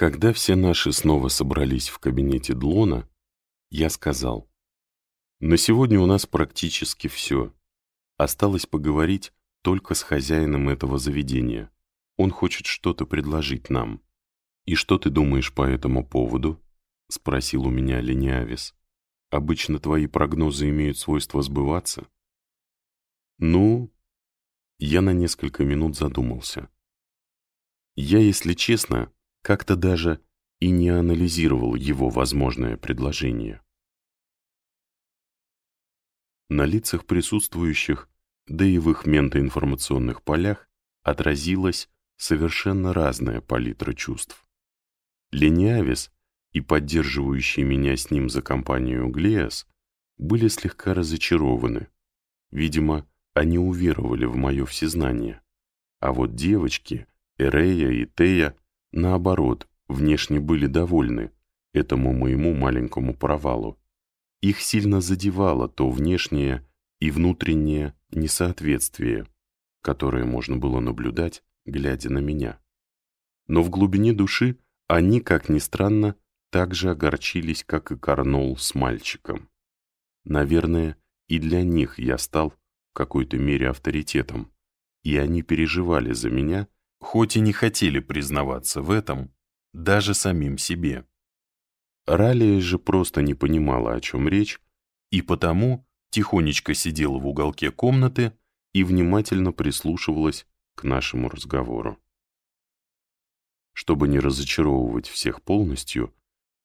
Когда все наши снова собрались в кабинете Длона, я сказал, «На сегодня у нас практически все. Осталось поговорить только с хозяином этого заведения. Он хочет что-то предложить нам. И что ты думаешь по этому поводу?» — спросил у меня Лениавис. «Обычно твои прогнозы имеют свойство сбываться?» «Ну...» Я на несколько минут задумался. Я, если честно, как-то даже и не анализировал его возможное предложение. На лицах присутствующих, да и в их ментоинформационных полях отразилась совершенно разная палитра чувств. Лениавис и поддерживающий меня с ним за компанию Глеас были слегка разочарованы. Видимо, они уверовали в мое всезнание. А вот девочки, Эрея и Тея, наоборот, внешне были довольны этому моему маленькому провалу. Их сильно задевало то внешнее и внутреннее несоответствие, которое можно было наблюдать, глядя на меня. Но в глубине души они, как ни странно, так же огорчились, как и Карнол с мальчиком. Наверное, и для них я стал в какой-то мере авторитетом, и они переживали за меня, хоть и не хотели признаваться в этом даже самим себе. Ралия же просто не понимала, о чем речь, и потому тихонечко сидела в уголке комнаты и внимательно прислушивалась к нашему разговору. Чтобы не разочаровывать всех полностью,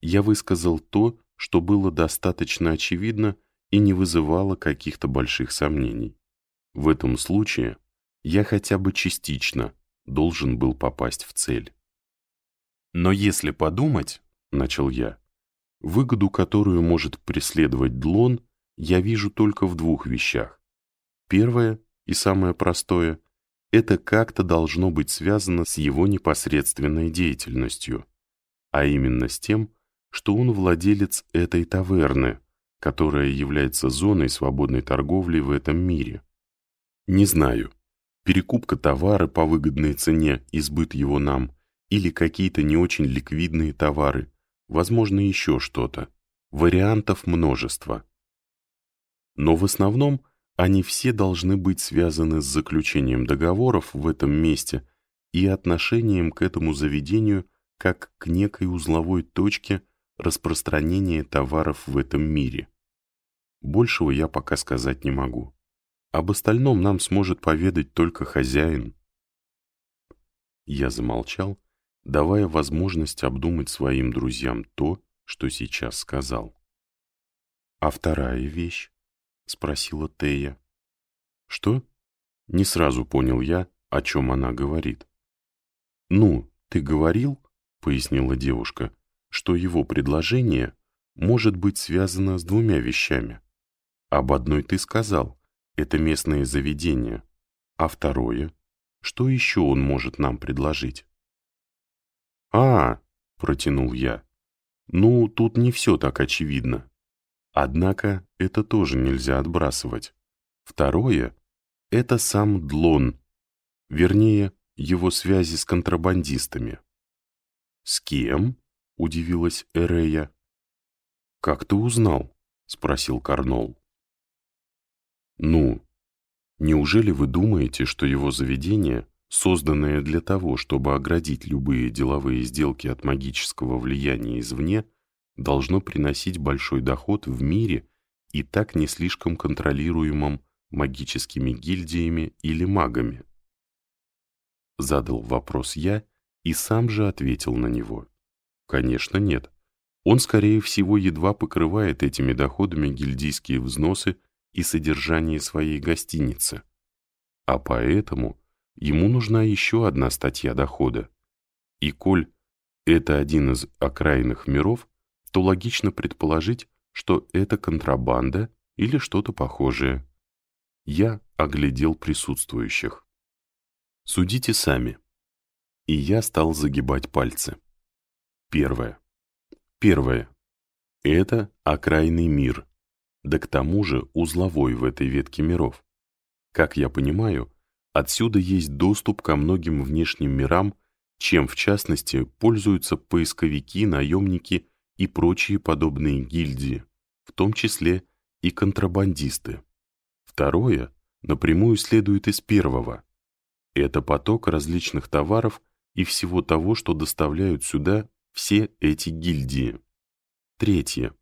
я высказал то, что было достаточно очевидно и не вызывало каких-то больших сомнений. В этом случае я хотя бы частично должен был попасть в цель. Но если подумать, — начал я, — выгоду, которую может преследовать Длон, я вижу только в двух вещах. Первое и самое простое — это как-то должно быть связано с его непосредственной деятельностью, а именно с тем, что он владелец этой таверны, которая является зоной свободной торговли в этом мире. Не знаю, перекупка товара по выгодной цене и сбыт его нам, или какие-то не очень ликвидные товары, возможно, еще что-то. Вариантов множество. Но в основном они все должны быть связаны с заключением договоров в этом месте и отношением к этому заведению как к некой узловой точке распространения товаров в этом мире. Большего я пока сказать не могу. Об остальном нам сможет поведать только хозяин. Я замолчал, давая возможность обдумать своим друзьям то, что сейчас сказал. «А вторая вещь?» — спросила Тея. «Что?» — не сразу понял я, о чем она говорит. «Ну, ты говорил, — пояснила девушка, — что его предложение может быть связано с двумя вещами. Об одной ты сказал — это местное заведение, а второе — что еще он может нам предложить?» «А, — протянул я, — ну, тут не все так очевидно. Однако это тоже нельзя отбрасывать. Второе — это сам Длон, вернее, его связи с контрабандистами». «С кем?» — удивилась Эрея. «Как ты узнал?» — спросил Карнол. «Ну, неужели вы думаете, что его заведение созданное для того, чтобы оградить любые деловые сделки от магического влияния извне, должно приносить большой доход в мире и так не слишком контролируемом магическими гильдиями или магами? Задал вопрос я и сам же ответил на него. Конечно, нет. Он, скорее всего, едва покрывает этими доходами гильдийские взносы и содержание своей гостиницы. А поэтому ему нужна еще одна статья дохода. И коль это один из окраинных миров, то логично предположить, что это контрабанда или что-то похожее. Я оглядел присутствующих. Судите сами. И я стал загибать пальцы. Первое. Первое. Это окраинный мир, да к тому же узловой в этой ветке миров. Как я понимаю, Отсюда есть доступ ко многим внешним мирам чем в частности пользуются поисковики, наемники и прочие подобные гильдии, в том числе и контрабандисты. Второе напрямую следует из первого. Это поток различных товаров и всего того, что доставляют сюда все эти гильдии. Третье.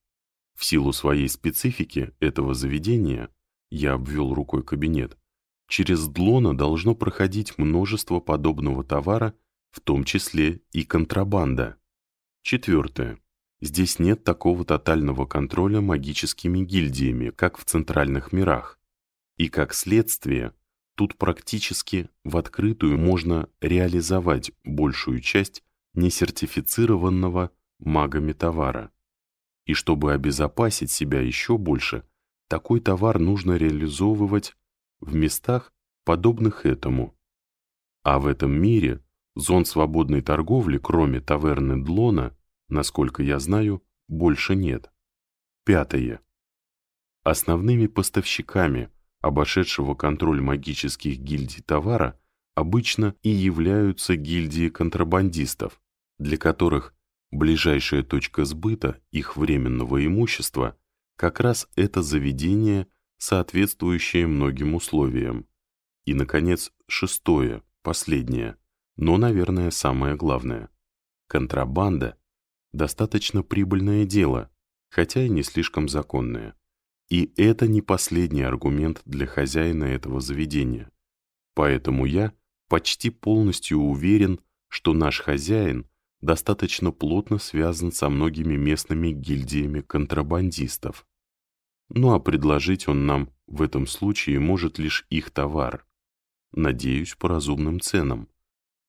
В силу своей специфики этого заведения, я обвел рукой кабинет, через Длона должно проходить множество подобного товара, в том числе и контрабанда. Четвертое. Здесь нет такого тотального контроля магическими гильдиями, как в центральных мирах. И как следствие, тут практически в открытую можно реализовать большую часть несертифицированного магами товара. И чтобы обезопасить себя еще больше, такой товар нужно реализовывать в местах, подобных этому. А в этом мире зон свободной торговли, кроме таверны Длона, насколько я знаю, больше нет. Пятое. Основными поставщиками обошедшего контроль магических гильдий товара обычно и являются гильдии контрабандистов, для которых ближайшая точка сбыта их временного имущества как раз это заведение, соответствующее многим условиям. И, наконец, шестое, последнее, но, наверное, самое главное. Контрабанда – достаточно прибыльное дело, хотя и не слишком законное. И это не последний аргумент для хозяина этого заведения. Поэтому я почти полностью уверен, что наш хозяин достаточно плотно связан со многими местными гильдиями контрабандистов. Ну а предложить он нам в этом случае может лишь их товар. Надеюсь, по разумным ценам.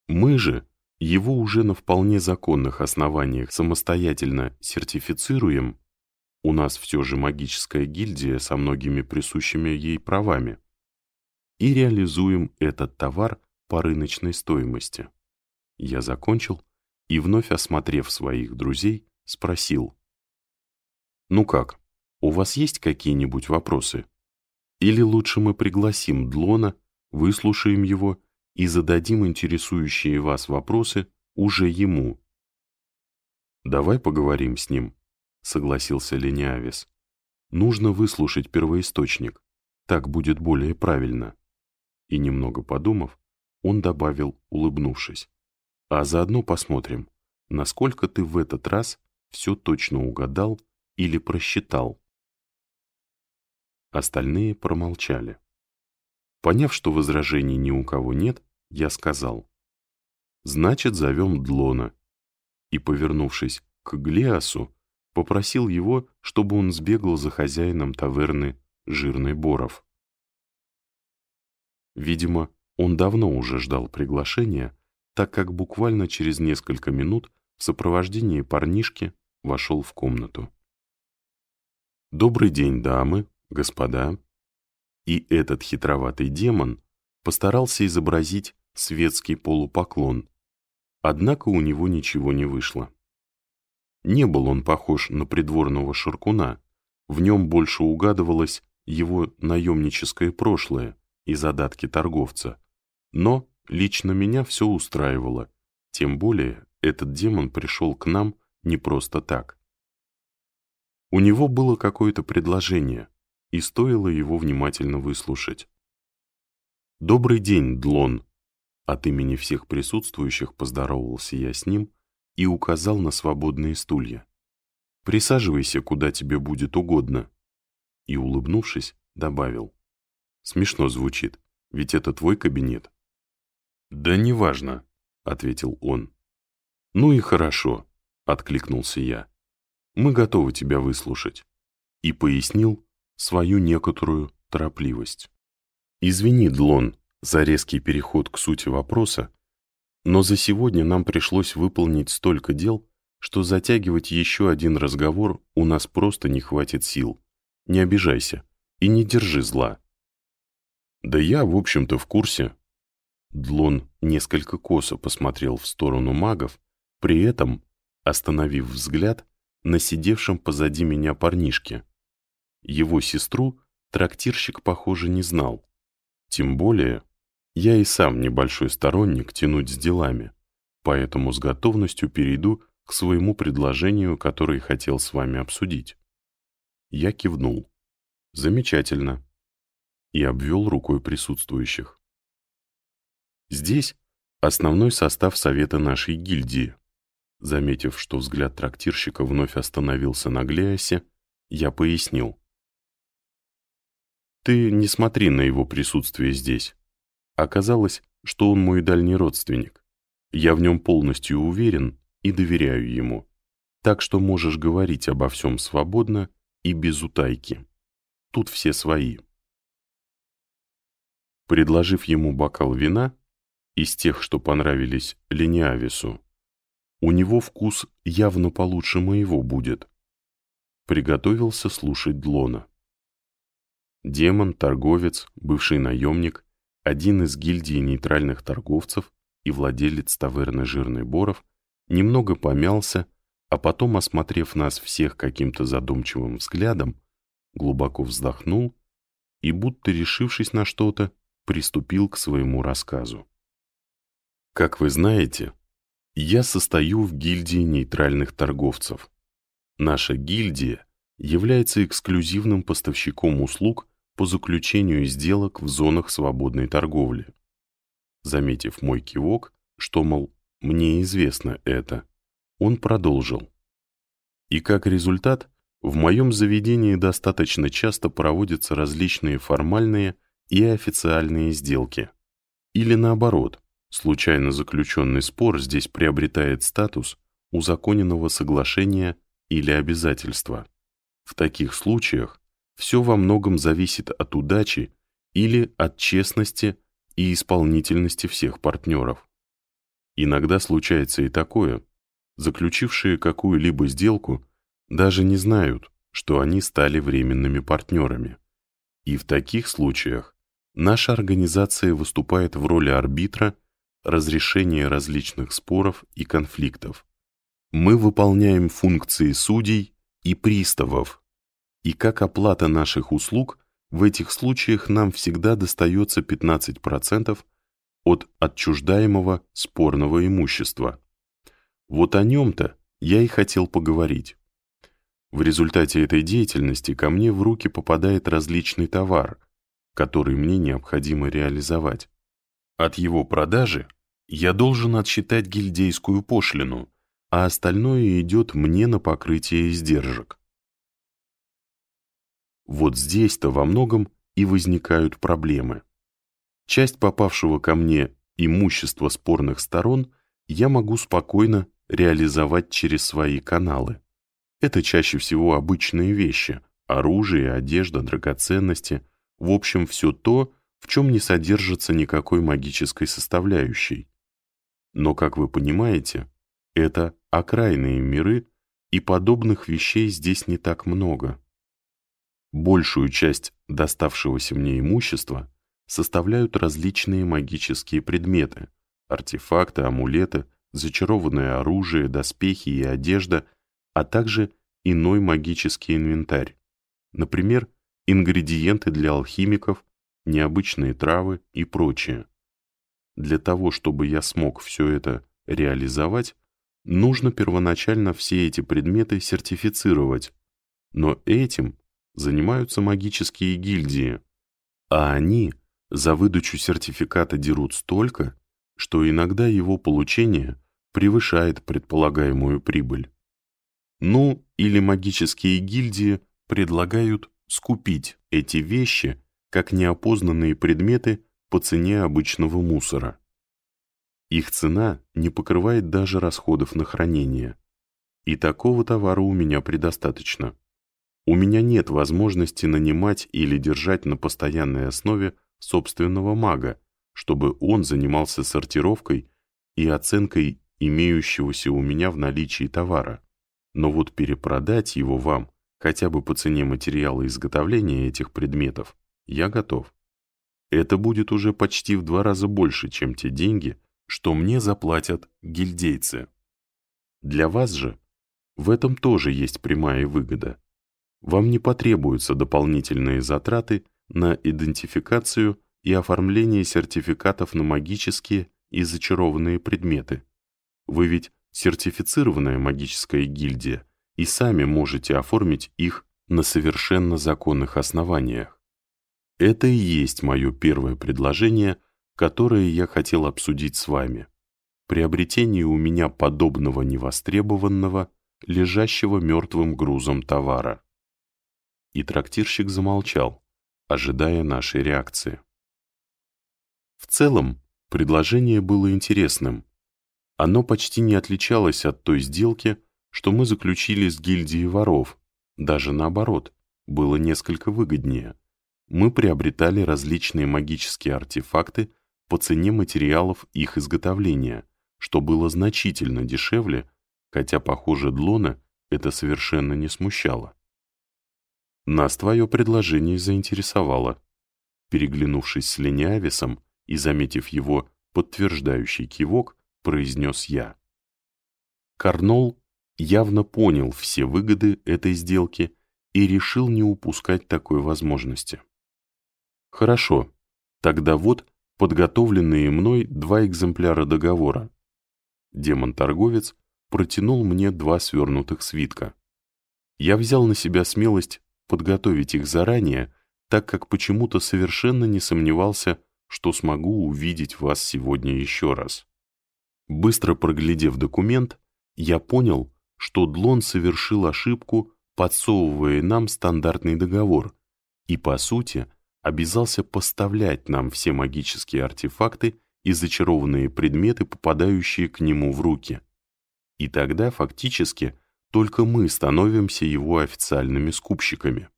Мы же его уже на вполне законных основаниях самостоятельно сертифицируем у нас все же магическая гильдия со многими присущими ей правами. И реализуем этот товар по рыночной стоимости. Я закончил и, вновь осмотрев своих друзей, спросил. «Ну как, у вас есть какие-нибудь вопросы? Или лучше мы пригласим Длона, выслушаем его и зададим интересующие вас вопросы уже ему?» «Давай поговорим с ним», согласился Лениавис. Нужно выслушать первоисточник. Так будет более правильно. И немного подумав, он добавил, улыбнувшись. А заодно посмотрим, насколько ты в этот раз все точно угадал или просчитал. Остальные промолчали. Поняв, что возражений ни у кого нет, я сказал. «Значит, зовем Длона». И, повернувшись к Глиасу, попросил его, чтобы он сбегал за хозяином таверны Жирный Боров. Видимо, он давно уже ждал приглашения, так как буквально через несколько минут в сопровождении парнишки вошел в комнату. «Добрый день, дамы, господа!» И этот хитроватый демон постарался изобразить светский полупоклон, однако у него ничего не вышло. Не был он похож на придворного шаркуна, в нем больше угадывалось его наемническое прошлое и задатки торговца. Но лично меня все устраивало, тем более этот демон пришел к нам не просто так. У него было какое-то предложение, и стоило его внимательно выслушать. «Добрый день, Длон!» От имени всех присутствующих поздоровался я с ним и указал на свободные стулья. «Присаживайся, куда тебе будет угодно». И, улыбнувшись, добавил. «Смешно звучит, ведь это твой кабинет». «Да неважно», — ответил он. «Ну и хорошо», — откликнулся я. «Мы готовы тебя выслушать». И пояснил свою некоторую торопливость. «Извини, Длон, за резкий переход к сути вопроса, но за сегодня нам пришлось выполнить столько дел, что затягивать еще один разговор у нас просто не хватит сил. Не обижайся и не держи зла. Да я, в общем-то, в курсе. Длон несколько косо посмотрел в сторону магов, при этом остановив взгляд на сидевшем позади меня парнишке. Его сестру трактирщик, похоже, не знал. Тем более, я и сам небольшой сторонник тянуть с делами, поэтому с готовностью перейду к своему предложению, которое хотел с вами обсудить. Я кивнул. Замечательно. И обвел рукой присутствующих. Здесь основной состав совета нашей гильдии. Заметив, что взгляд трактирщика вновь остановился на Глеосе, я пояснил. Ты не смотри на его присутствие здесь. Оказалось, что он мой дальний родственник. Я в нем полностью уверен и доверяю ему. Так что можешь говорить обо всем свободно и без утайки. Тут все свои. Предложив ему бокал вина, из тех, что понравились Лениавису, у него вкус явно получше моего будет. Приготовился слушать Длона. Демон, торговец, бывший наемник, один из гильдии нейтральных торговцев и владелец таверны «Жирный Боров», немного помялся, а потом, осмотрев нас всех каким-то задумчивым взглядом, глубоко вздохнул и, будто решившись на что-то, приступил к своему рассказу. Как вы знаете, я состою в гильдии нейтральных торговцев. Наша гильдия является эксклюзивным поставщиком услуг по заключению сделок в зонах свободной торговли. Заметив мой кивок, что, мол, мне известно это, он продолжил. И как результат, в моем заведении достаточно часто проводятся различные формальные и официальные сделки. Или наоборот, случайно заключенный спор здесь приобретает статус узаконенного соглашения или обязательства. В таких случаях все во многом зависит от удачи или от честности и исполнительности всех партнеров. Иногда случается и такое. Заключившие какую-либо сделку даже не знают, что они стали временными партнерами. И в таких случаях наша организация выступает в роли арбитра разрешения различных споров и конфликтов. Мы выполняем функции судей и приставов, и как оплата наших услуг в этих случаях нам всегда достается 15% от отчуждаемого спорного имущества. Вот о нем-то я и хотел поговорить. В результате этой деятельности ко мне в руки попадает различный товар, который мне необходимо реализовать. От его продажи я должен отсчитать гильдейскую пошлину, а остальное идет мне на покрытие издержек. Вот здесь-то во многом и возникают проблемы. Часть попавшего ко мне имущества спорных сторон я могу спокойно реализовать через свои каналы. Это чаще всего обычные вещи – оружие, одежда, драгоценности, в общем, все то, в чем не содержится никакой магической составляющей. Но, как вы понимаете, это окраинные миры, и подобных вещей здесь не так много. Большую часть доставшегося мне имущества составляют различные магические предметы, артефакты, амулеты, зачарованное оружие, доспехи и одежда, а также иной магический инвентарь. Например, ингредиенты для алхимиков, необычные травы и прочее. Для того, чтобы я смог все это реализовать, нужно первоначально все эти предметы сертифицировать, но этим занимаются магические гильдии, а они за выдачу сертификата дерут столько, что иногда его получение превышает предполагаемую прибыль. Ну, или магические гильдии предлагают скупить эти вещи как неопознанные предметы по цене обычного мусора. Их цена не покрывает даже расходов на хранение. И такого товара у меня предостаточно. У меня нет возможности нанимать или держать на постоянной основе собственного мага, чтобы он занимался сортировкой и оценкой имеющегося у меня в наличии товара. Но вот перепродать его вам, хотя бы по цене материала изготовления этих предметов, я готов. Это будет уже почти в два раза больше, чем те деньги, что мне заплатят гильдейцы. Для вас же в этом тоже есть прямая выгода вам не потребуются дополнительные затраты на идентификацию и оформление сертификатов на магические и зачарованные предметы. Вы ведь сертифицированная магическая гильдия и сами можете оформить их на совершенно законных основаниях. Это и есть мое первое предложение, которое я хотел обсудить с вами. Приобретение у меня подобного невостребованного, лежащего мертвым грузом товара. И трактирщик замолчал, ожидая нашей реакции. В целом, предложение было интересным. Оно почти не отличалось от той сделки, что мы заключили с гильдией воров, даже наоборот, было несколько выгоднее. Мы приобретали различные магические артефакты по цене материалов их изготовления, что было значительно дешевле, хотя, похоже, Длона это совершенно не смущало. Нас твое предложение заинтересовало. Переглянувшись с Лениависом и заметив его подтверждающий кивок, произнес я. Карнол явно понял все выгоды этой сделки и решил не упускать такой возможности. Хорошо, тогда вот подготовленные мной два экземпляра договора. Демон-торговец протянул мне два свернутых свитка. Я взял на себя смелость подготовить их заранее, так как почему-то совершенно не сомневался, что смогу увидеть вас сегодня еще раз. Быстро проглядев документ, я понял, что Длон совершил ошибку, подсовывая нам стандартный договор, и, по сути, обязался поставлять нам все магические артефакты и зачарованные предметы, попадающие к нему в руки. И тогда, фактически, только мы становимся его официальными скупщиками.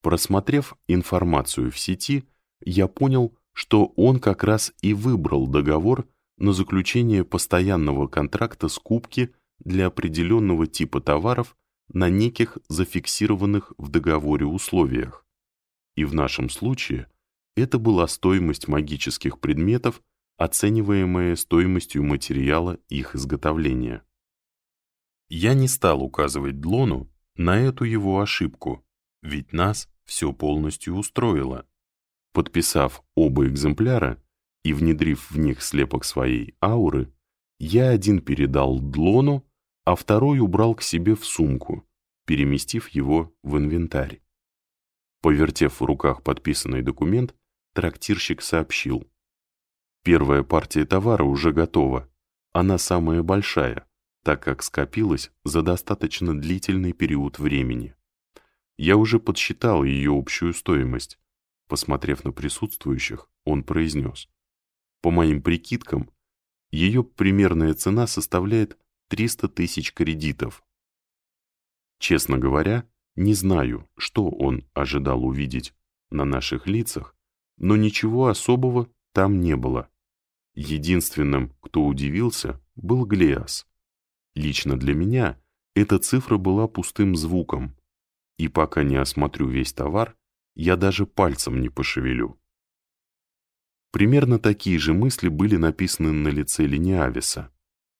Просмотрев информацию в сети, я понял, что он как раз и выбрал договор на заключение постоянного контракта скупки для определенного типа товаров на неких зафиксированных в договоре условиях. И в нашем случае это была стоимость магических предметов, оцениваемая стоимостью материала их изготовления. Я не стал указывать Длону на эту его ошибку, ведь нас все полностью устроило. Подписав оба экземпляра и внедрив в них слепок своей ауры, я один передал Длону, а второй убрал к себе в сумку, переместив его в инвентарь. Повертев в руках подписанный документ, трактирщик сообщил. Первая партия товара уже готова, она самая большая, так как скопилась за достаточно длительный период времени. Я уже подсчитал ее общую стоимость. Посмотрев на присутствующих, он произнес. По моим прикидкам, ее примерная цена составляет 300 тысяч кредитов. Честно говоря, не знаю, что он ожидал увидеть на наших лицах, но ничего особого там не было. Единственным, кто удивился, был Глиас. Лично для меня эта цифра была пустым звуком, и пока не осмотрю весь товар, я даже пальцем не пошевелю. Примерно такие же мысли были написаны на лице Лениависа.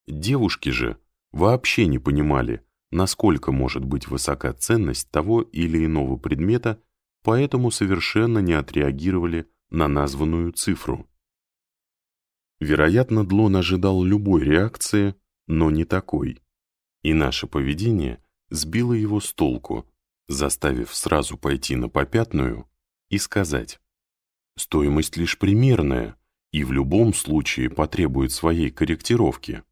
Девушки же вообще не понимали, насколько может быть высока ценность того или иного предмета, поэтому совершенно не отреагировали на названную цифру. Вероятно, Длон ожидал любой реакции, но не такой. И наше поведение сбило его с толку, заставив сразу пойти на попятную и сказать, стоимость лишь примерная и в любом случае потребует своей корректировки.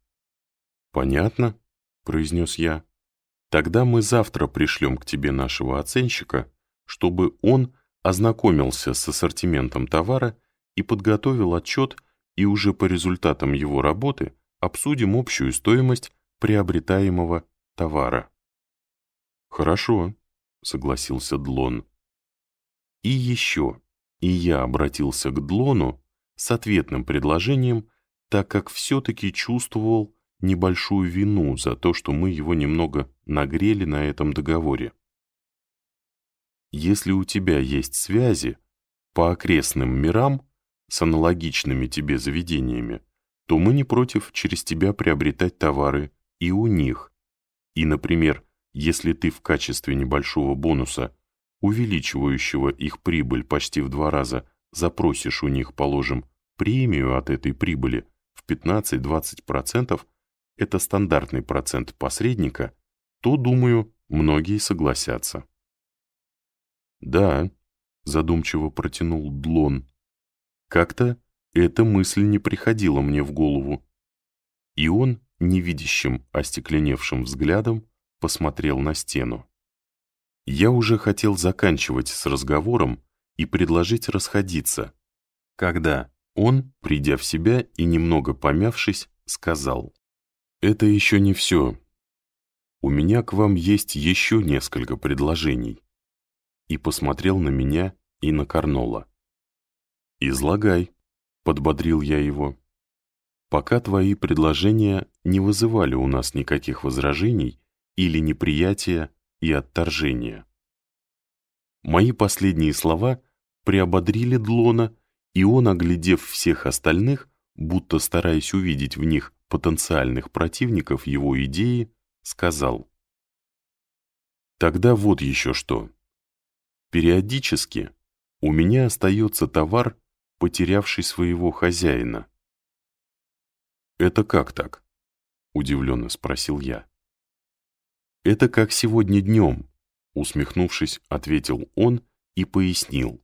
«Понятно», — произнес я. «Тогда мы завтра пришлем к тебе нашего оценщика, чтобы он ознакомился с ассортиментом товара и подготовил отчет, и уже по результатам его работы обсудим общую стоимость приобретаемого товара». «Хорошо», — согласился Длон. И еще, и я обратился к Длону с ответным предложением, так как все-таки чувствовал небольшую вину за то, что мы его немного нагрели на этом договоре. Если у тебя есть связи по окрестным мирам с аналогичными тебе заведениями, то мы не против через тебя приобретать товары и у них. И, например, если ты в качестве небольшого бонуса, увеличивающего их прибыль почти в два раза, запросишь у них, положим, премию от этой прибыли в в 15-20% – это стандартный процент посредника, то, думаю, многие согласятся. «Да», — задумчиво протянул Длон, — «как-то эта мысль не приходила мне в голову». И он, невидящим, остекленевшим взглядом, посмотрел на стену. Я уже хотел заканчивать с разговором и предложить расходиться, когда он, придя в себя и немного помявшись, сказал, «Это еще не все. У меня к вам есть еще несколько предложений». И посмотрел на меня и на Карнола. «Излагай», — подбодрил я его. «Пока твои предложения не вызывали у нас никаких возражений или неприятия и отторжения». Мои последние слова приободрили Длона, и он, оглядев всех остальных, будто стараясь увидеть в них потенциальных противников его идеи, сказал. Тогда вот еще что. Периодически у меня остается товар, потерявший своего хозяина. «Это как так?» — удивленно спросил я. «Это как сегодня днем», — усмехнувшись, ответил он и пояснил.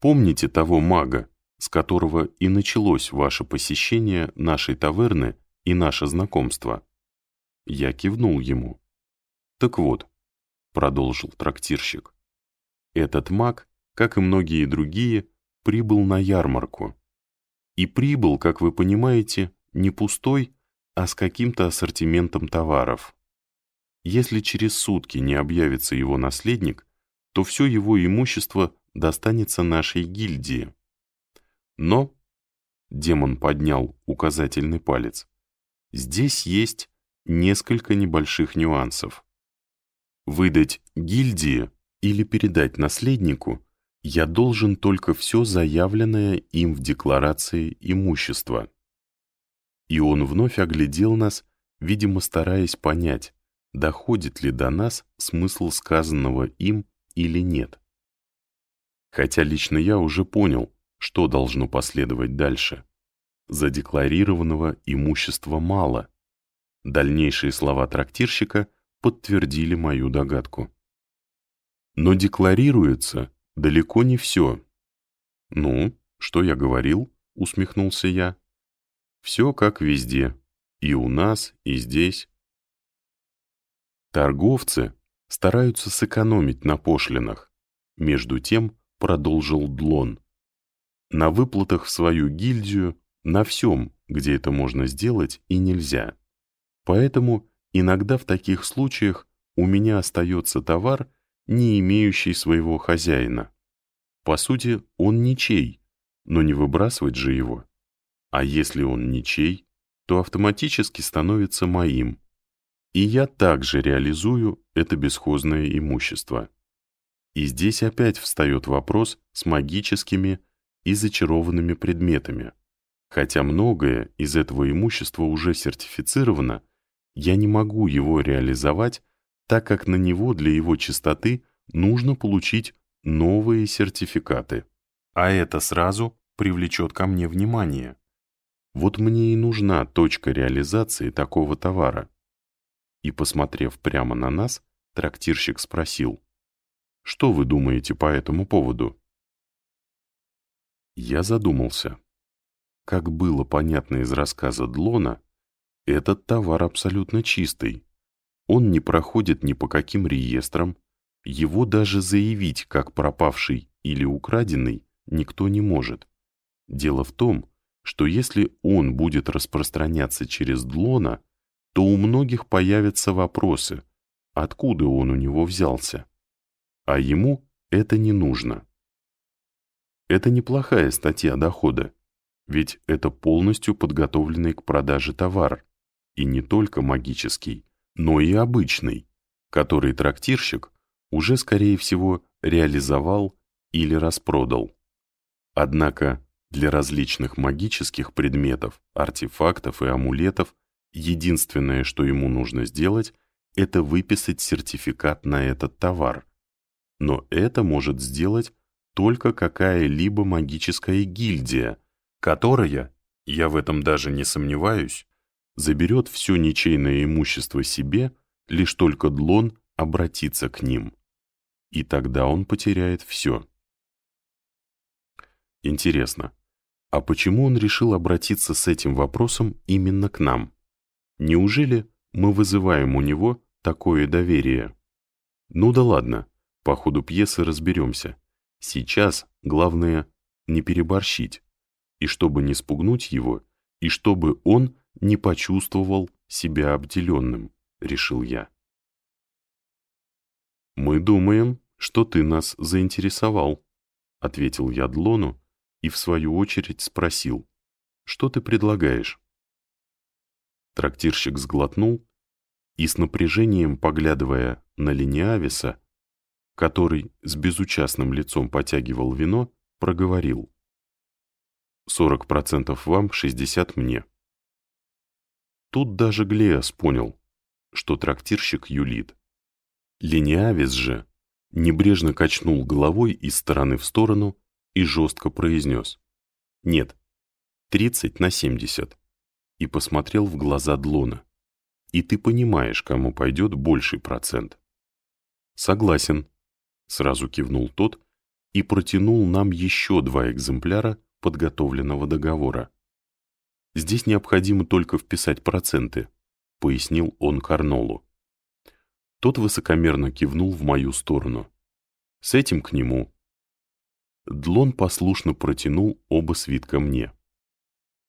«Помните того мага, с которого и началось ваше посещение нашей таверны и наше знакомство?» Я кивнул ему. «Так вот», — продолжил трактирщик, «этот маг, как и многие другие, прибыл на ярмарку. И прибыл, как вы понимаете, не пустой, а с каким-то ассортиментом товаров. Если через сутки не объявится его наследник, то все его имущество достанется нашей гильдии. Но, демон поднял указательный палец, здесь есть несколько небольших нюансов. Выдать гильдии или передать наследнику я должен только все заявленное им в декларации имущество. И он вновь оглядел нас, видимо, стараясь понять, доходит ли до нас смысл сказанного им или нет. Хотя лично я уже понял, что должно последовать дальше. Задекларированного имущества мало, Дальнейшие слова трактирщика подтвердили мою догадку. Но декларируется далеко не все. «Ну, что я говорил?» — усмехнулся я. «Все как везде. И у нас, и здесь». Торговцы стараются сэкономить на пошлинах. Между тем продолжил Длон. На выплатах в свою гильдию, на всем, где это можно сделать и нельзя. Поэтому иногда в таких случаях у меня остается товар, не имеющий своего хозяина. По сути, он ничей, но не выбрасывать же его. А если он ничей, то автоматически становится моим. И я также реализую это бесхозное имущество. И здесь опять встает вопрос с магическими и зачарованными предметами. Хотя многое из этого имущества уже сертифицировано, я не могу его реализовать, так как на него для его чистоты нужно получить новые сертификаты. А это сразу привлечет ко мне внимание. Вот мне и нужна точка реализации такого товара. И, посмотрев прямо на нас, трактирщик спросил, «Что вы думаете по этому поводу?» Я задумался. Как было понятно из рассказа Длона, этот товар абсолютно чистый. Он не проходит ни по каким реестрам, его даже заявить как пропавший или украденный никто не может. Дело в том, что если он будет распространяться через Длона, то у многих появятся вопросы, откуда он у него взялся. А ему это не нужно. Это неплохая статья дохода, ведь это полностью подготовленный к продаже товар, и не только магический, но и обычный, который трактирщик уже, скорее всего, реализовал или распродал. Однако для различных магических предметов, артефактов и амулетов единственное, что ему нужно сделать, это выписать сертификат на этот товар. Но это может сделать только какая-либо магическая гильдия, которая я в этом даже не сомневаюсь, заберет все ничейное имущество себе, лишь только Длон обратится к ним. И тогда он потеряет все. Интересно, а почему он решил обратиться с этим вопросом именно к нам? Неужели мы вызываем у него такое доверие? Ну да ладно, по ходу пьесы разберемся. Сейчас главное не переборщить, и чтобы не спугнуть его, и чтобы он не почувствовал себя обделенным, решил я. «Мы думаем, что ты нас заинтересовал», — ответил я Длону и в свою очередь спросил, «Что ты предлагаешь?» Трактирщик сглотнул и с напряжением, поглядывая на Линиависа, который с безучастным лицом потягивал вино, проговорил. «Сорок процентов вам, шестьдесят мне». Тут даже Глеас понял, что трактирщик юлит. Линиавис же небрежно качнул головой из стороны в сторону и жестко произнес «Нет, тридцать на семьдесят» и посмотрел в глаза Длона. «И ты понимаешь, кому пойдет больший процент». «Согласен», — сразу кивнул тот и протянул нам еще два экземпляра подготовленного договора. «Здесь необходимо только вписать проценты», — пояснил он Карнолу. Тот высокомерно кивнул в мою сторону. «С этим к нему». Длон послушно протянул оба свитка мне.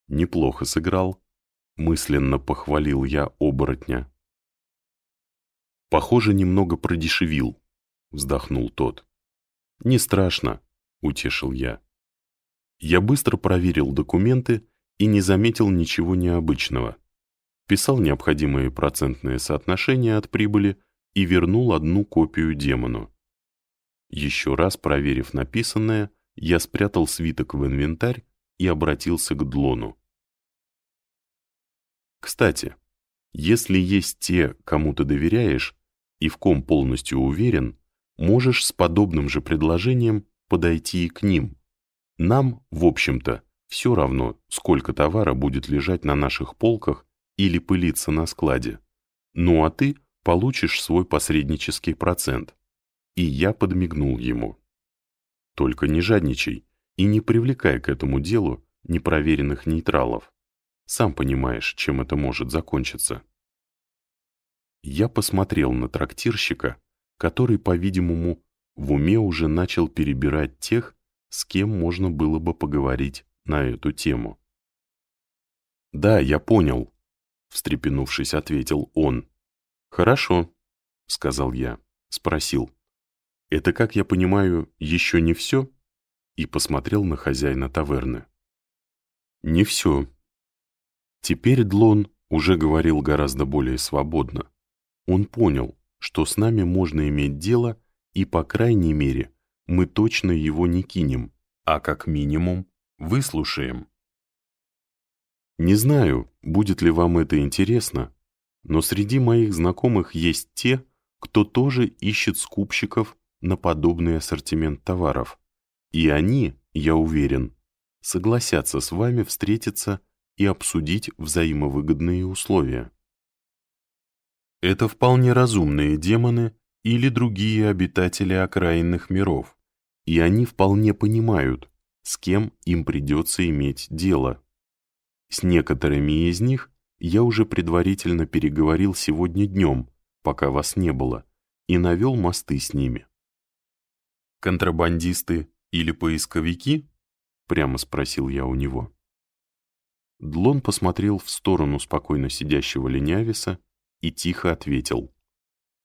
«Неплохо сыграл», — мысленно похвалил я оборотня. «Похоже, немного продешевил», — вздохнул тот. «Не страшно», — утешил я. Я быстро проверил документы и не заметил ничего необычного. Писал необходимые процентные соотношения от прибыли и вернул одну копию демону. Еще раз проверив написанное, я спрятал свиток в инвентарь и обратился к Длону. Кстати, если есть те, кому ты доверяешь, и в ком полностью уверен, можешь с подобным же предложением подойти и к ним. Нам, в общем-то, все равно, сколько товара будет лежать на наших полках или пылиться на складе. Ну а ты получишь свой посреднический процент. И я подмигнул ему. Только не жадничай и не привлекай к этому делу непроверенных нейтралов. Сам понимаешь, чем это может закончиться. Я посмотрел на трактирщика, который, по-видимому, в уме уже начал перебирать тех, с кем можно было бы поговорить на эту тему. «Да, я понял», — встрепенувшись, ответил он. «Хорошо», — сказал я, спросил. «Это, как я понимаю, еще не все?» И посмотрел на хозяина таверны. «Не все». Теперь Длон уже говорил гораздо более свободно. Он понял, что с нами можно иметь дело, и, по крайней мере, мы точно его не кинем, а как минимум Выслушаем. Не знаю, будет ли вам это интересно, но среди моих знакомых есть те, кто тоже ищет скупщиков на подобный ассортимент товаров. И они, я уверен, согласятся с вами встретиться и обсудить взаимовыгодные условия. Это вполне разумные демоны или другие обитатели окраинных миров, и они вполне понимают, с кем им придется иметь дело. С некоторыми из них я уже предварительно переговорил сегодня днем, пока вас не было, и навел мосты с ними. «Контрабандисты или поисковики?» — прямо спросил я у него. Длон посмотрел в сторону спокойно сидящего Ленявиса и тихо ответил.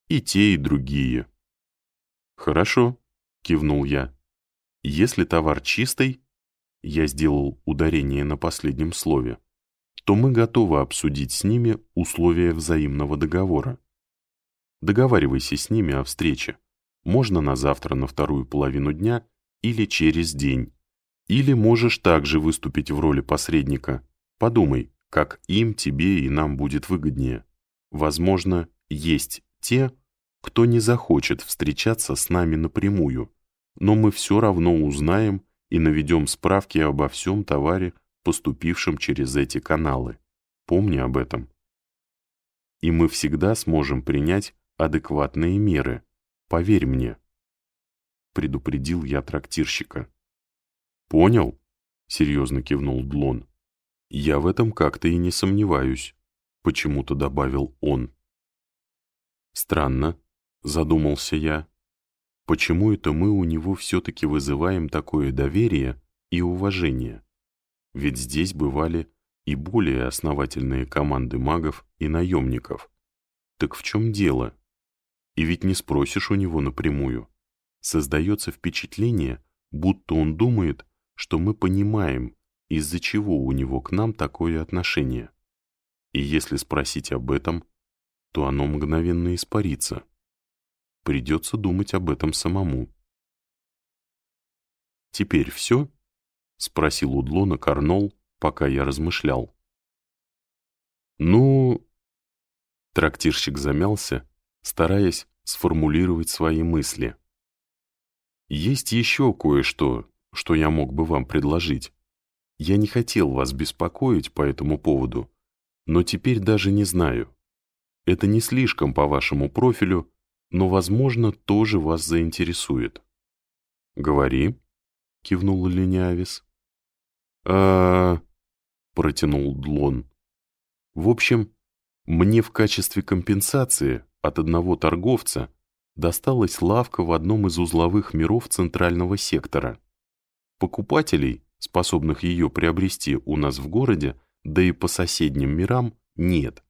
«И те, и другие». «Хорошо», — кивнул я. Если товар чистый, я сделал ударение на последнем слове, то мы готовы обсудить с ними условия взаимного договора. Договаривайся с ними о встрече. Можно на завтра на вторую половину дня или через день. Или можешь также выступить в роли посредника. Подумай, как им, тебе и нам будет выгоднее. Возможно, есть те, кто не захочет встречаться с нами напрямую, но мы все равно узнаем и наведем справки обо всем товаре поступившим через эти каналы. Помни об этом. И мы всегда сможем принять адекватные меры. Поверь мне. Предупредил я трактирщика. Понял? Серьезно кивнул Длон. Я в этом как-то и не сомневаюсь. Почему-то добавил он. Странно, задумался я. Почему это мы у него все-таки вызываем такое доверие и уважение? Ведь здесь бывали и более основательные команды магов и наемников. Так в чем дело? И ведь не спросишь у него напрямую. Создается впечатление, будто он думает, что мы понимаем, из-за чего у него к нам такое отношение. И если спросить об этом, то оно мгновенно испарится. Придется думать об этом самому. «Теперь все?» — спросил у Длона Карнол, пока я размышлял. «Ну...» Трактирщик замялся, стараясь сформулировать свои мысли. «Есть еще кое-что, что я мог бы вам предложить. Я не хотел вас беспокоить по этому поводу, но теперь даже не знаю. Это не слишком по вашему профилю, но, возможно, тоже вас заинтересует». «Говори», — кивнул Ленявис. а протянул Длон. «В общем, мне в качестве компенсации от одного торговца досталась лавка в одном из узловых миров центрального сектора. Покупателей, способных ее приобрести у нас в городе, да и по соседним мирам, нет.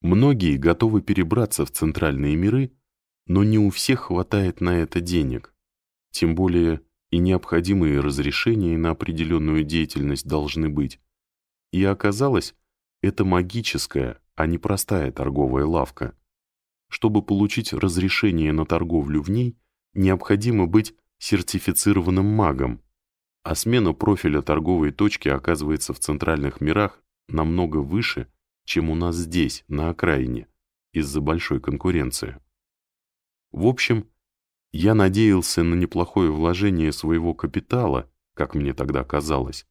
Многие готовы перебраться в центральные миры, но не у всех хватает на это денег. Тем более и необходимые разрешения на определенную деятельность должны быть. И оказалось, это магическая, а не простая торговая лавка. Чтобы получить разрешение на торговлю в ней, необходимо быть сертифицированным магом, а смена профиля торговой точки оказывается в центральных мирах намного выше, чем у нас здесь, на окраине, из-за большой конкуренции. В общем, я надеялся на неплохое вложение своего капитала, как мне тогда казалось,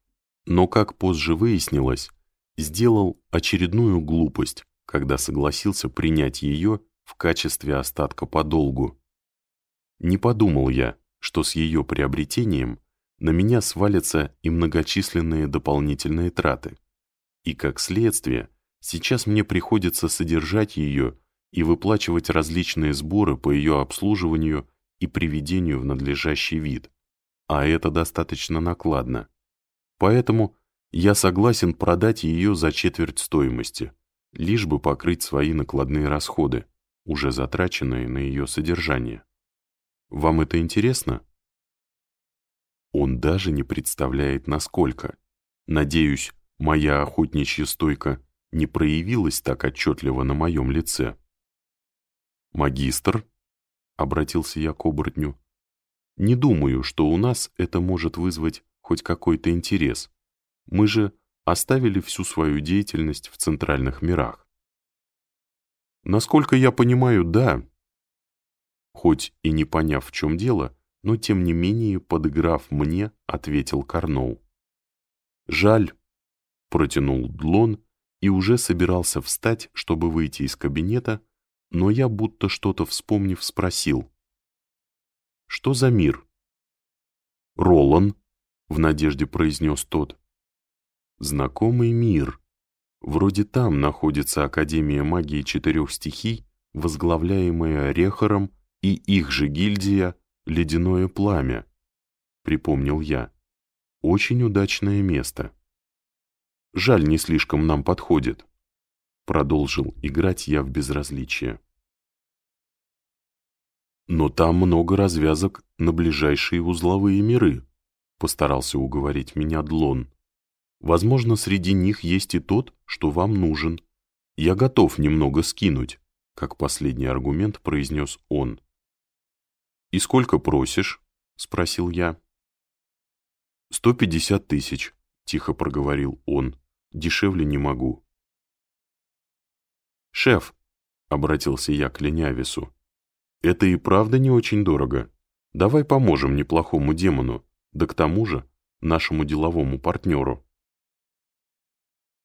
но, как позже выяснилось, сделал очередную глупость, когда согласился принять ее в качестве остатка по долгу. Не подумал я, что с ее приобретением на меня свалятся и многочисленные дополнительные траты. И как следствие, сейчас мне приходится содержать ее и выплачивать различные сборы по ее обслуживанию и приведению в надлежащий вид. А это достаточно накладно. Поэтому я согласен продать ее за четверть стоимости, лишь бы покрыть свои накладные расходы, уже затраченные на ее содержание. Вам это интересно? Он даже не представляет, насколько. Надеюсь, моя охотничья стойка не проявилась так отчетливо на моем лице. «Магистр?» — обратился я к оборотню. «Не думаю, что у нас это может вызвать хоть какой-то интерес. Мы же оставили всю свою деятельность в центральных мирах. Насколько я понимаю, да. Хоть и не поняв, в чем дело, но тем не менее, подыграв мне, ответил Карноу. «Жаль», — протянул Длон и уже собирался встать, чтобы выйти из кабинета, но я, будто что-то вспомнив, спросил. «Что за мир?» «Ролан», — в надежде произнес тот. «Знакомый мир. Вроде там находится Академия магии четырех стихий, возглавляемая Рехором и их же гильдия «Ледяное пламя», — припомнил я. «Очень удачное место. Жаль, не слишком нам подходит». Продолжил играть я в безразличие. «Но там много развязок на ближайшие узловые миры», постарался уговорить меня Длон. «Возможно, среди них есть и тот, что вам нужен. Я готов немного скинуть», как последний аргумент произнес он. «И сколько просишь?» — спросил я. «Сто пятьдесят тысяч», — тихо проговорил он. «Дешевле не могу». «Шеф», — обратился я к Ленявису, — «это и правда не очень дорого. Давай поможем неплохому демону, да к тому же нашему деловому партнеру.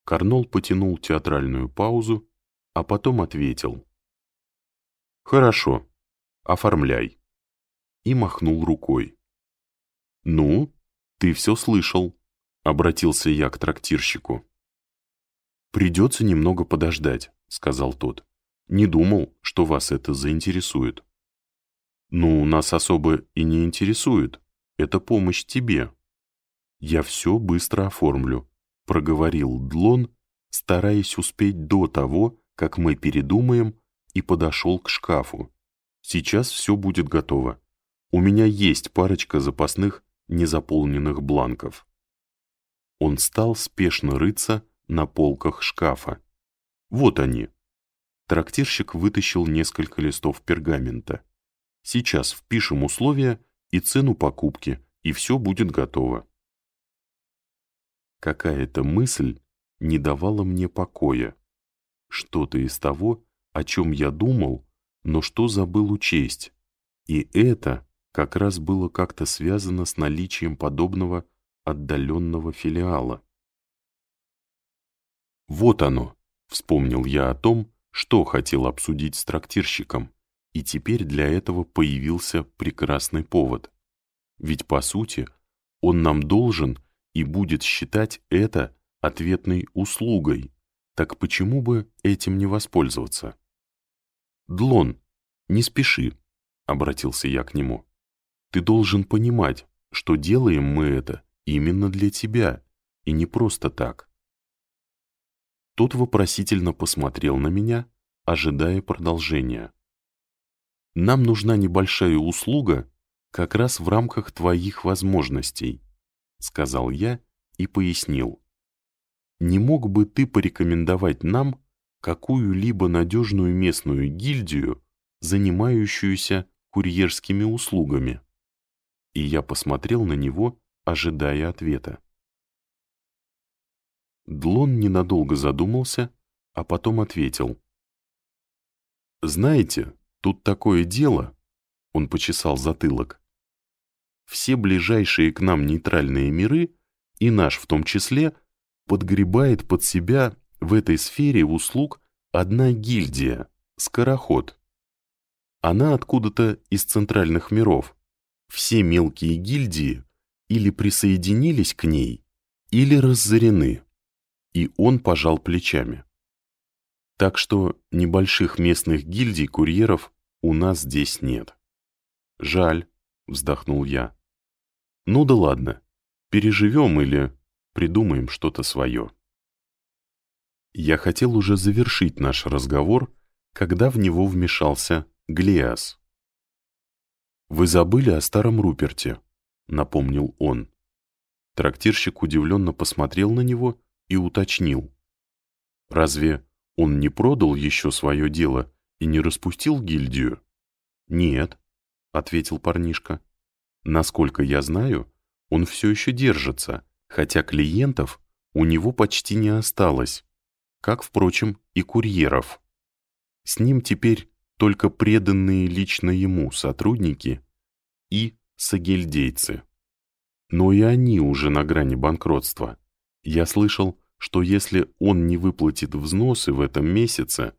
Карнол потянул театральную паузу, а потом ответил. «Хорошо, оформляй». И махнул рукой. «Ну, ты все слышал», — обратился я к трактирщику. «Придется немного подождать», — сказал тот. «Не думал, что вас это заинтересует». «Ну, нас особо и не интересует. Это помощь тебе». «Я все быстро оформлю», — проговорил Длон, стараясь успеть до того, как мы передумаем, и подошел к шкафу. «Сейчас все будет готово. У меня есть парочка запасных незаполненных бланков». Он стал спешно рыться на полках шкафа. «Вот они». Трактирщик вытащил несколько листов пергамента. «Сейчас впишем условия и цену покупки, и все будет готово». Какая-то мысль не давала мне покоя. Что-то из того, о чем я думал, но что забыл учесть. И это как раз было как-то связано с наличием подобного отдаленного филиала. «Вот оно», — вспомнил я о том, что хотел обсудить с трактирщиком, и теперь для этого появился прекрасный повод. Ведь, по сути, он нам должен и будет считать это ответной услугой. Так почему бы этим не воспользоваться? «Длон, не спеши», — обратился я к нему. «Ты должен понимать, что делаем мы это именно для тебя, и не просто так». Тот вопросительно посмотрел на меня, ожидая продолжения. «Нам нужна небольшая услуга как раз в рамках твоих возможностей сказал я и пояснил. Не мог бы ты порекомендовать нам какую-либо надежную местную гильдию, занимающуюся курьерскими услугами? И я посмотрел на него, ожидая ответа. Длон ненадолго задумался, а потом ответил. «Знаете, тут такое дело...» Он почесал затылок все ближайшие к нам нейтральные миры, и наш в том числе, подгребает под себя в этой сфере услуг одна гильдия — Скороход. Она откуда-то из центральных миров. Все мелкие гильдии или присоединились к ней, или разорены. И он пожал плечами. Так что небольших местных гильдий курьеров у нас здесь нет. Жаль. — вздохнул я. «Ну да ладно, переживем или придумаем что-то свое». Я хотел уже завершить наш разговор, когда в него вмешался Глеас. «Вы забыли о старом Руперте», — напомнил он. Трактирщик удивленно посмотрел на него и уточнил. «Разве он не продал еще свое дело и не распустил гильдию?» «Нет», ответил парнишка. Насколько я знаю, он все еще держится, хотя клиентов у него почти не осталось, как, впрочем, и курьеров. С ним теперь только преданные лично ему сотрудники и сагельдейцы. Но и они уже на грани банкротства. Я слышал, что если он не выплатит взносы в этом месяце,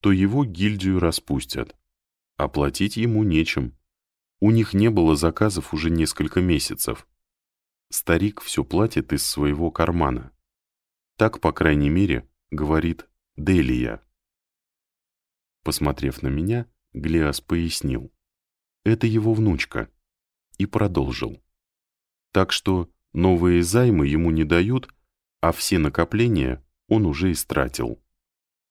то его гильдию распустят. Оплатить ему нечем. У них не было заказов уже несколько месяцев. Старик все платит из своего кармана. Так, по крайней мере, говорит Делия. Посмотрев на меня, Глеас пояснил. Это его внучка. И продолжил. Так что новые займы ему не дают, а все накопления он уже истратил.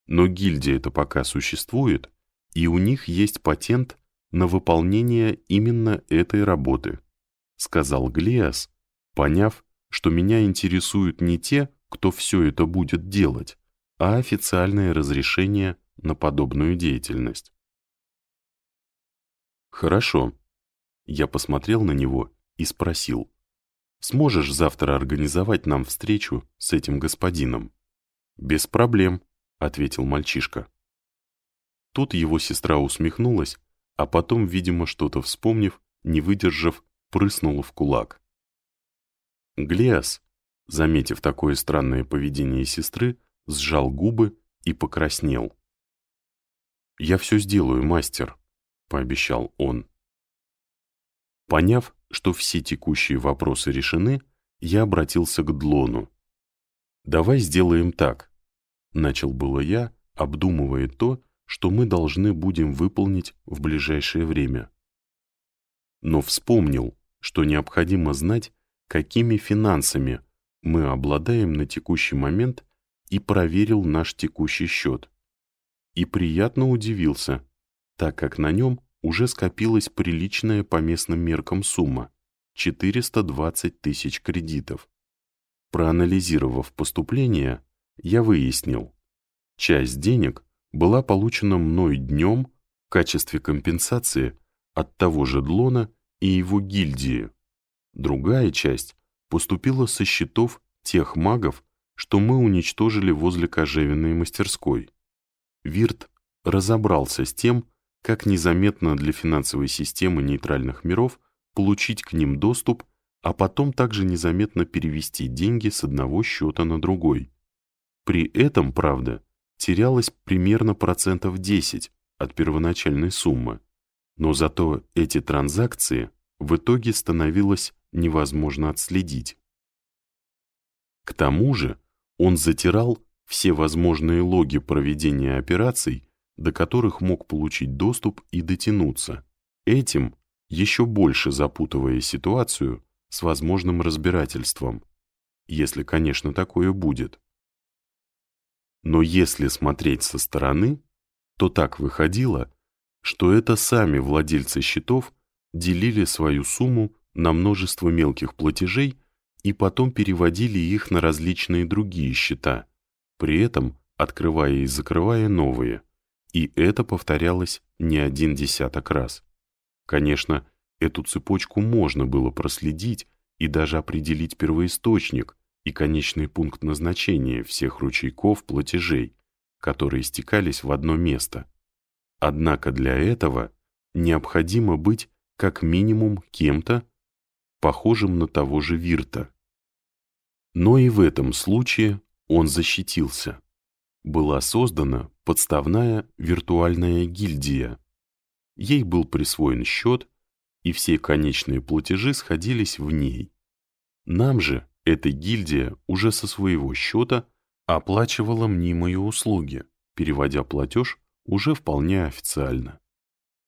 Но гильдия это пока существует, и у них есть патент на выполнение именно этой работы», — сказал Глиас, поняв, что меня интересуют не те, кто все это будет делать, а официальное разрешение на подобную деятельность. «Хорошо». Я посмотрел на него и спросил, «Сможешь завтра организовать нам встречу с этим господином?» «Без проблем», — ответил мальчишка. Тут его сестра усмехнулась а потом, видимо, что-то вспомнив, не выдержав, прыснула в кулак. «Глиас, заметив такое странное поведение сестры, сжал губы и покраснел. «Я все сделаю, мастер», — пообещал он. Поняв, что все текущие вопросы решены, я обратился к Длону. «Давай сделаем так», — начал было я, обдумывая то, что мы должны будем выполнить в ближайшее время. Но вспомнил, что необходимо знать, какими финансами мы обладаем на текущий момент и проверил наш текущий счет. И приятно удивился, так как на нем уже скопилась приличная по местным меркам сумма – 420 тысяч кредитов. Проанализировав поступление, я выяснил, часть денег была получена мной днем в качестве компенсации от того же Длона и его гильдии. Другая часть поступила со счетов тех магов, что мы уничтожили возле кожевенной мастерской. Вирт разобрался с тем, как незаметно для финансовой системы нейтральных миров получить к ним доступ, а потом также незаметно перевести деньги с одного счета на другой. При этом, правда, терялось примерно процентов 10 от первоначальной суммы, но зато эти транзакции в итоге становилось невозможно отследить. К тому же он затирал все возможные логи проведения операций, до которых мог получить доступ и дотянуться, этим еще больше запутывая ситуацию с возможным разбирательством, если, конечно, такое будет. Но если смотреть со стороны, то так выходило, что это сами владельцы счетов делили свою сумму на множество мелких платежей и потом переводили их на различные другие счета, при этом открывая и закрывая новые. И это повторялось не один десяток раз. Конечно, эту цепочку можно было проследить и даже определить первоисточник и конечный пункт назначения всех ручейков платежей, которые стекались в одно место. Однако для этого необходимо быть как минимум кем-то, похожим на того же Вирта. Но и в этом случае он защитился. Была создана подставная виртуальная гильдия. Ей был присвоен счет, и все конечные платежи сходились в ней. Нам же эта гильдия уже со своего счета оплачивала мнимые услуги, переводя платеж уже вполне официально.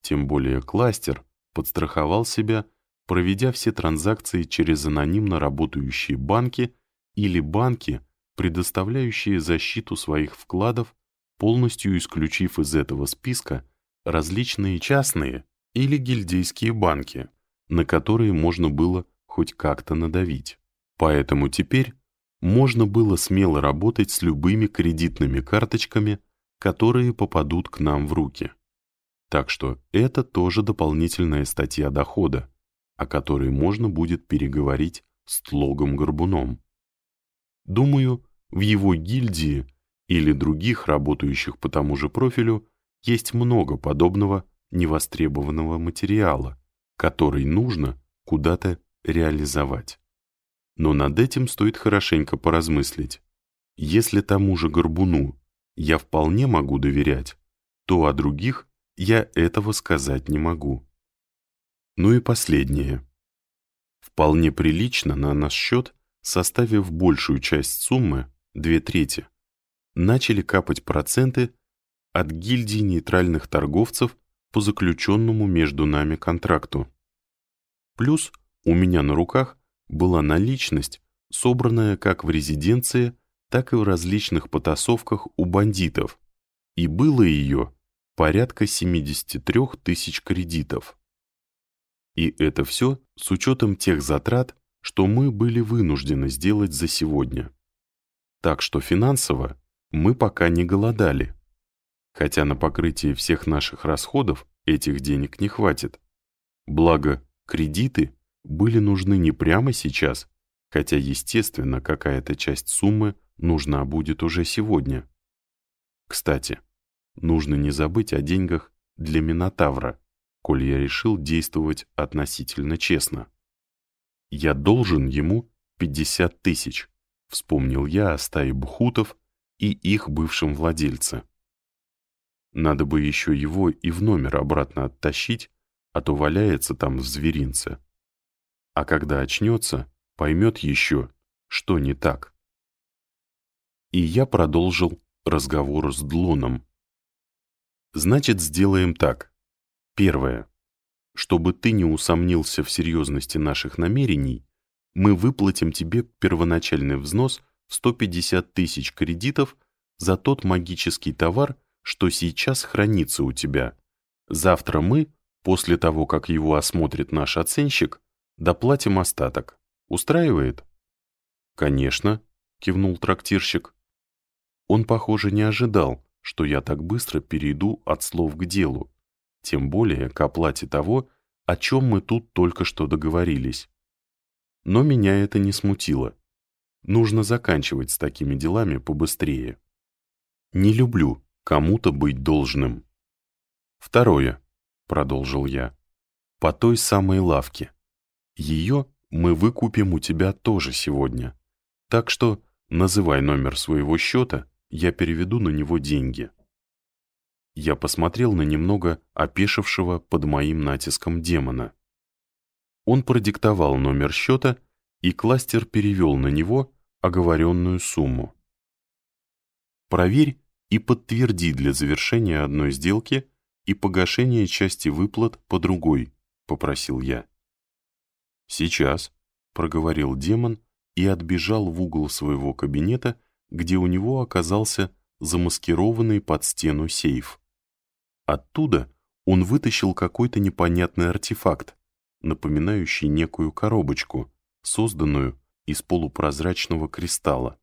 Тем более кластер подстраховал себя, проведя все транзакции через анонимно работающие банки или банки, предоставляющие защиту своих вкладов, полностью исключив из этого списка различные частные или гильдейские банки, на которые можно было хоть как-то надавить. Поэтому теперь можно было смело работать с любыми кредитными карточками, которые попадут к нам в руки. Так что это тоже дополнительная статья дохода, о которой можно будет переговорить с Тлогом Горбуном. Думаю, в его гильдии или других работающих по тому же профилю есть много подобного невостребованного материала, который нужно куда-то реализовать. Но над этим стоит хорошенько поразмыслить. Если тому же Горбуну я вполне могу доверять, то о других я этого сказать не могу. Ну и последнее. Вполне прилично на наш счет составив большую часть суммы, две трети, начали капать проценты от гильдии нейтральных торговцев по заключенному между нами контракту. Плюс у меня на руках была наличность, собранная как в резиденции, так и в различных потасовках у бандитов, и было ее порядка 73 тысяч кредитов. И это все с учетом тех затрат, что мы были вынуждены сделать за сегодня. Так что финансово мы пока не голодали, хотя на покрытие всех наших расходов этих денег не хватит. Благо, кредиты были нужны не прямо сейчас, хотя, естественно, какая-то часть суммы нужна будет уже сегодня. Кстати, нужно не забыть о деньгах для Минотавра, коль я решил действовать относительно честно. Я должен ему 50 тысяч, Вспомнил я о стае бухутов и их бывшем владельце. Надо бы еще его и в номер обратно оттащить, а то валяется там в зверинце. А когда очнется, поймет еще, что не так. И я продолжил разговор с Длоном. Значит, сделаем так. Первое. Чтобы ты не усомнился в серьезности наших намерений, мы выплатим тебе первоначальный взнос в 150 тысяч кредитов за тот магический товар, что сейчас хранится у тебя. Завтра мы, после того, как его осмотрит наш оценщик, доплатим остаток. Устраивает? Конечно, кивнул трактирщик. Он, похоже, не ожидал, что я так быстро перейду от слов к делу, тем более к оплате того, о чем мы тут только что договорились. Но меня это не смутило. Нужно заканчивать с такими делами побыстрее. Не люблю кому-то быть должным. Второе, продолжил я, по той самой лавке. Ее мы выкупим у тебя тоже сегодня. Так что называй номер своего счета, я переведу на него деньги. Я посмотрел на немного опешившего под моим натиском демона. Он продиктовал номер счета, и кластер перевел на него оговоренную сумму. Проверь и подтверди для завершения одной сделки и погашения части выплат по другой, попросил я. Сейчас, проговорил демон и отбежал в угол своего кабинета, где у него оказался замаскированный под стену сейф. Оттуда он вытащил какой-то непонятный артефакт, напоминающий некую коробочку, созданную из полупрозрачного кристалла.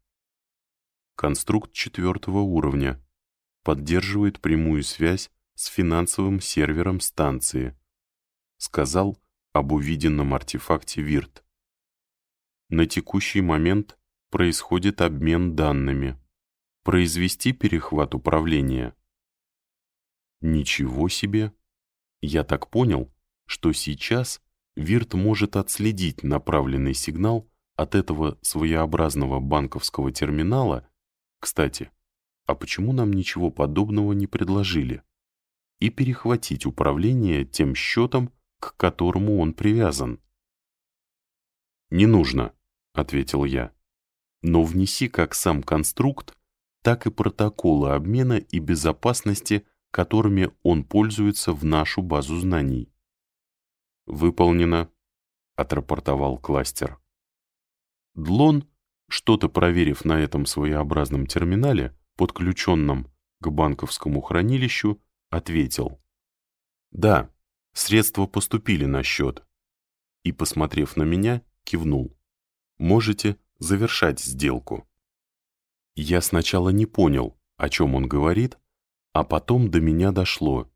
Конструкт четвертого уровня поддерживает прямую связь с финансовым сервером станции, сказал об увиденном артефакте Вирт. На текущий момент происходит обмен данными. Произвести перехват управления. Ничего себе! Я так понял, что сейчас Вирт может отследить направленный сигнал от этого своеобразного банковского терминала. Кстати, а почему нам ничего подобного не предложили? И перехватить управление тем счетом, к которому он привязан. «Не нужно», — ответил я но внеси как сам конструкт, так и протоколы обмена и безопасности, которыми он пользуется в нашу базу знаний. «Выполнено», — отрапортовал кластер. Длон, что-то проверив на этом своеобразном терминале, подключенном к банковскому хранилищу, ответил. «Да, средства поступили на счет». И, посмотрев на меня, кивнул. «Можете завершать сделку. Я сначала не понял, о чем он говорит, а потом до меня дошло.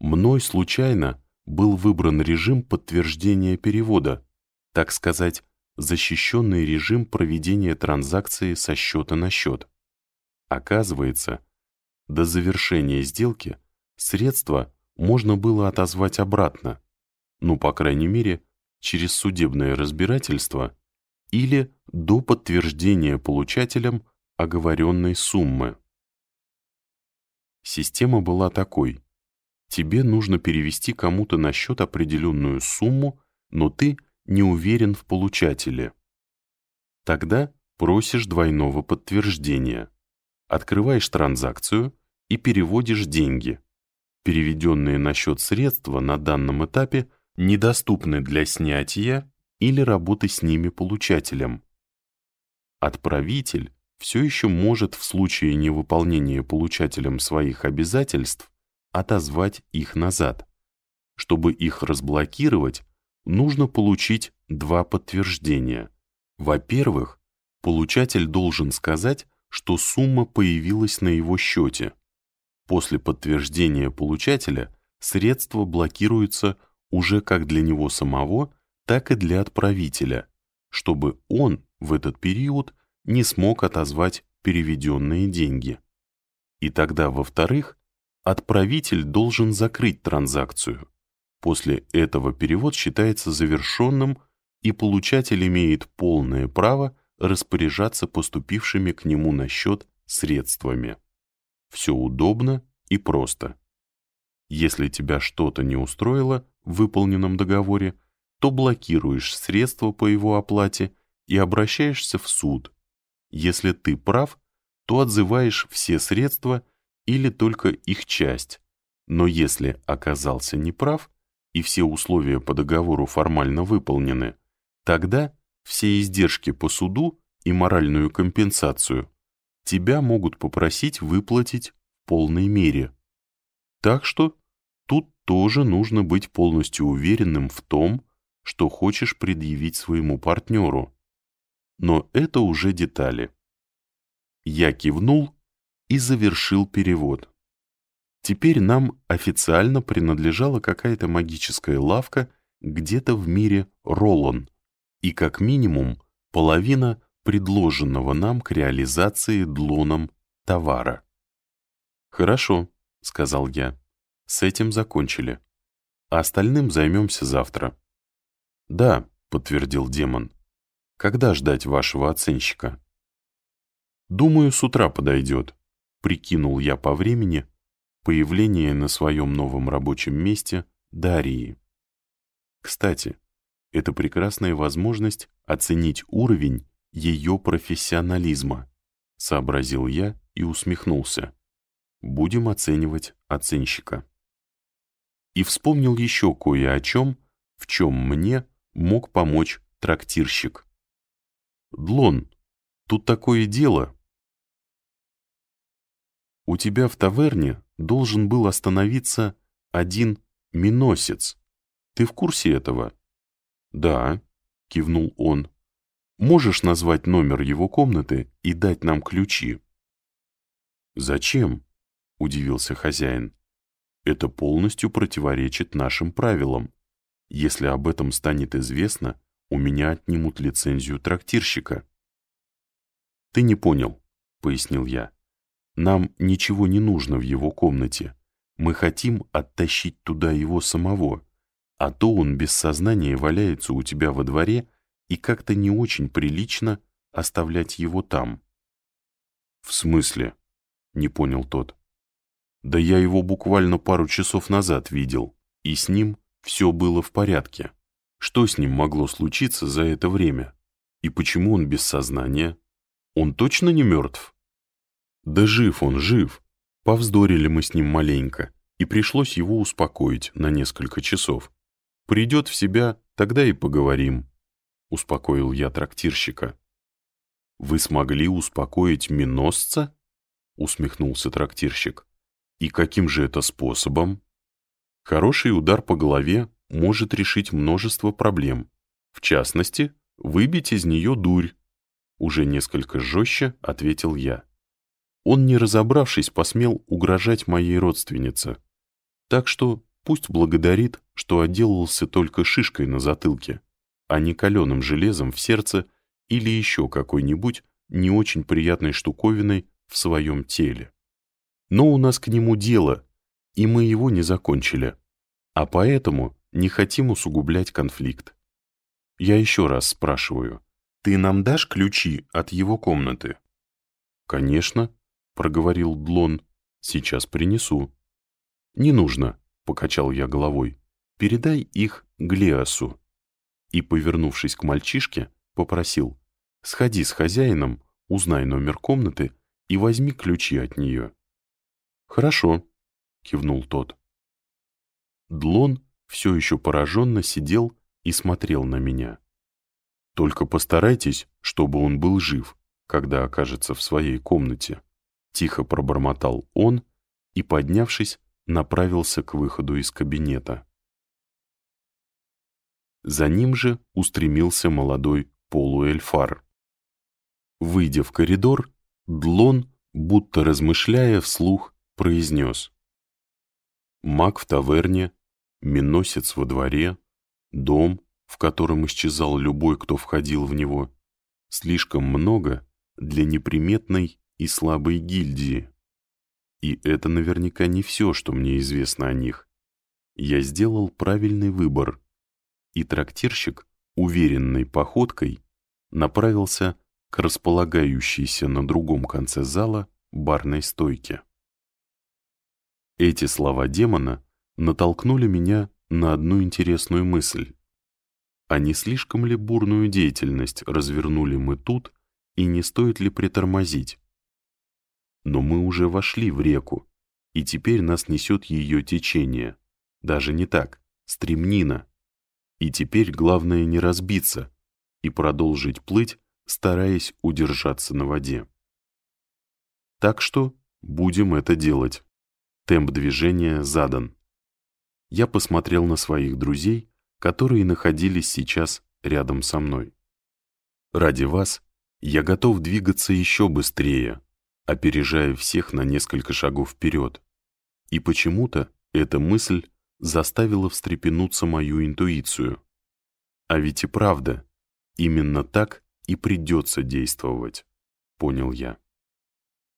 Мной случайно был выбран режим подтверждения перевода, так сказать, защищенный режим проведения транзакции со счета на счет. Оказывается, до завершения сделки средства можно было отозвать обратно, ну, по крайней мере, через судебное разбирательство или до подтверждения получателем оговоренной суммы. Система была такой. Тебе нужно перевести кому-то на счет определенную сумму, но ты не уверен в получателе. Тогда просишь двойного подтверждения. Открываешь транзакцию и переводишь деньги. Переведенные на счет средства на данном этапе недоступны для снятия или работы с ними получателем. Отправитель все еще может в случае невыполнения получателем своих обязательств отозвать их назад. Чтобы их разблокировать, нужно получить два подтверждения. Во-первых, получатель должен сказать, что сумма появилась на его счете. После подтверждения получателя средства блокируются уже как для него самого, так и для отправителя, чтобы он в этот период не смог отозвать переведенные деньги. И тогда, во-вторых, отправитель должен закрыть транзакцию. После этого перевод считается завершенным, и получатель имеет полное право распоряжаться поступившими к нему на счет средствами. Все удобно и просто. Если тебя что-то не устроило в выполненном договоре, то блокируешь средства по его оплате и обращаешься в суд. Если ты прав, то отзываешь все средства или только их часть. Но если оказался неправ и все условия по договору формально выполнены, тогда все издержки по суду и моральную компенсацию тебя могут попросить выплатить в полной мере. Так что тут тоже нужно быть полностью уверенным в том, что хочешь предъявить своему партнеру. Но это уже детали. Я кивнул и завершил перевод. Теперь нам официально принадлежала какая-то магическая лавка где-то в мире Ролон, и как минимум половина предложенного нам к реализации длоном товара. «Хорошо», — сказал я, — «с этим закончили. А остальным займемся завтра». «Да», — подтвердил демон. «Когда ждать вашего оценщика?» «Думаю, с утра подойдет», — прикинул я по времени появление на своем новом рабочем месте Дарии. Кстати, это прекрасная возможность оценить уровень ее профессионализма, сообразил я и усмехнулся. Будем оценивать оценщика. И вспомнил еще кое о чем, в чем мне мог помочь трактирщик. «Длон, тут такое дело. У тебя в таверне должен был остановиться один миносец. Ты в курсе этого?» «Да», — кивнул он. «Можешь назвать номер его комнаты и дать нам ключи?» «Зачем?» — удивился хозяин. «Это полностью противоречит нашим правилам. Если об этом станет известно, у меня отнимут лицензию трактирщика». «Ты не понял», — пояснил я. «Нам ничего не нужно в его комнате. Мы хотим оттащить туда его самого, а то он без сознания валяется у тебя во дворе и как-то не очень прилично оставлять его там». «В смысле?» — не понял тот. «Да я его буквально пару часов назад видел, и с ним все было в порядке. Что с ним могло случиться за это время? И почему он без сознания? Он точно не мертв? Да жив он, жив. Повздорили мы с ним маленько, и пришлось его успокоить на несколько часов. Придет в себя, тогда и поговорим. Успокоил я трактирщика. Вы смогли успокоить миносца? Усмехнулся трактирщик. И каким же это способом? Хороший удар по голове может решить множество проблем. В частности, выбить из нее дурь. Уже несколько жестче ответил я. Он, не разобравшись, посмел угрожать моей родственнице. Так что пусть благодарит, что отделался только шишкой на затылке, а не каленым железом в сердце или еще какой-нибудь не очень приятной штуковиной в своем теле. Но у нас к нему дело, и мы его не закончили, а поэтому не хотим усугублять конфликт. Я еще раз спрашиваю, ты нам дашь ключи от его комнаты? Конечно, проговорил Длон, сейчас принесу. Не нужно, покачал я головой, передай их Глеасу. И, повернувшись к мальчишке, попросил, сходи с хозяином, узнай номер комнаты и возьми ключи от нее. «Хорошо», — кивнул тот. Длон все еще пораженно сидел и смотрел на меня. «Только постарайтесь, чтобы он был жив, когда окажется в своей комнате», — тихо пробормотал он и, поднявшись, направился к выходу из кабинета. За ним же устремился молодой полуэльфар. Выйдя в коридор, Длон, будто размышляя вслух, произнес. Маг в таверне, миносец во дворе, дом, в котором исчезал любой, кто входил в него, слишком много для неприметной и слабой гильдии. И это наверняка не все, что мне известно о них. Я сделал правильный выбор, и трактирщик, уверенной походкой, направился к располагающейся на другом конце зала барной стойке. Эти слова демона натолкнули меня на одну интересную мысль. А не слишком ли бурную деятельность развернули мы тут, и не стоит ли притормозить? Но мы уже вошли в реку, и теперь нас несет ее течение. Даже не так, стремнина. И теперь главное не разбиться и продолжить плыть, стараясь удержаться на воде. Так что будем это делать. Темп движения задан. Я посмотрел на своих друзей, которые находились сейчас рядом со мной. Ради вас я готов двигаться еще быстрее, опережая всех на несколько шагов вперед. И почему-то эта мысль заставила встрепенуться мою интуицию. А ведь и правда, именно так и придется действовать, понял я.